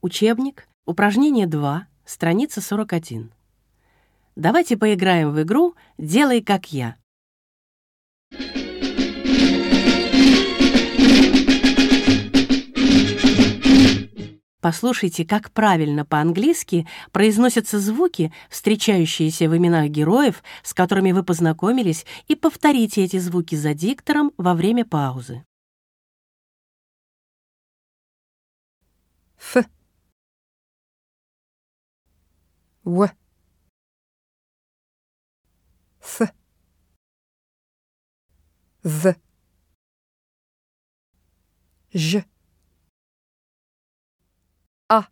Учебник, упражнение 2, страница 41. Давайте поиграем в игру «Делай как я». Послушайте, как правильно по-английски произносятся звуки, встречающиеся в именах героев, с которыми вы познакомились, и повторите эти звуки за диктором во время паузы. W Th Th J А.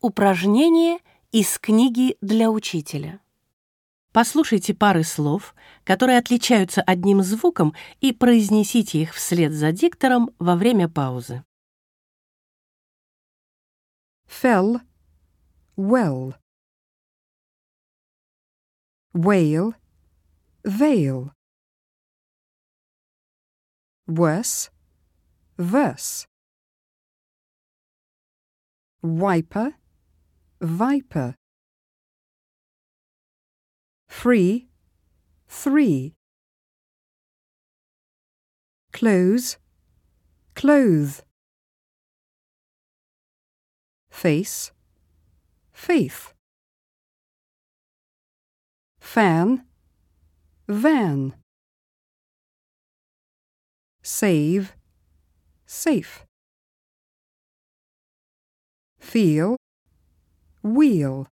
Упражнение из книги для учителя. Послушайте пары слов, которые отличаются одним звуком, и произнесите их вслед за диктором во время паузы. Fell. Well. Whale. Veil Worse. Verse. Wiper Viper free, three. Close, clothe. Face, faith. Fan, van. Save, safe. Feel, wheel.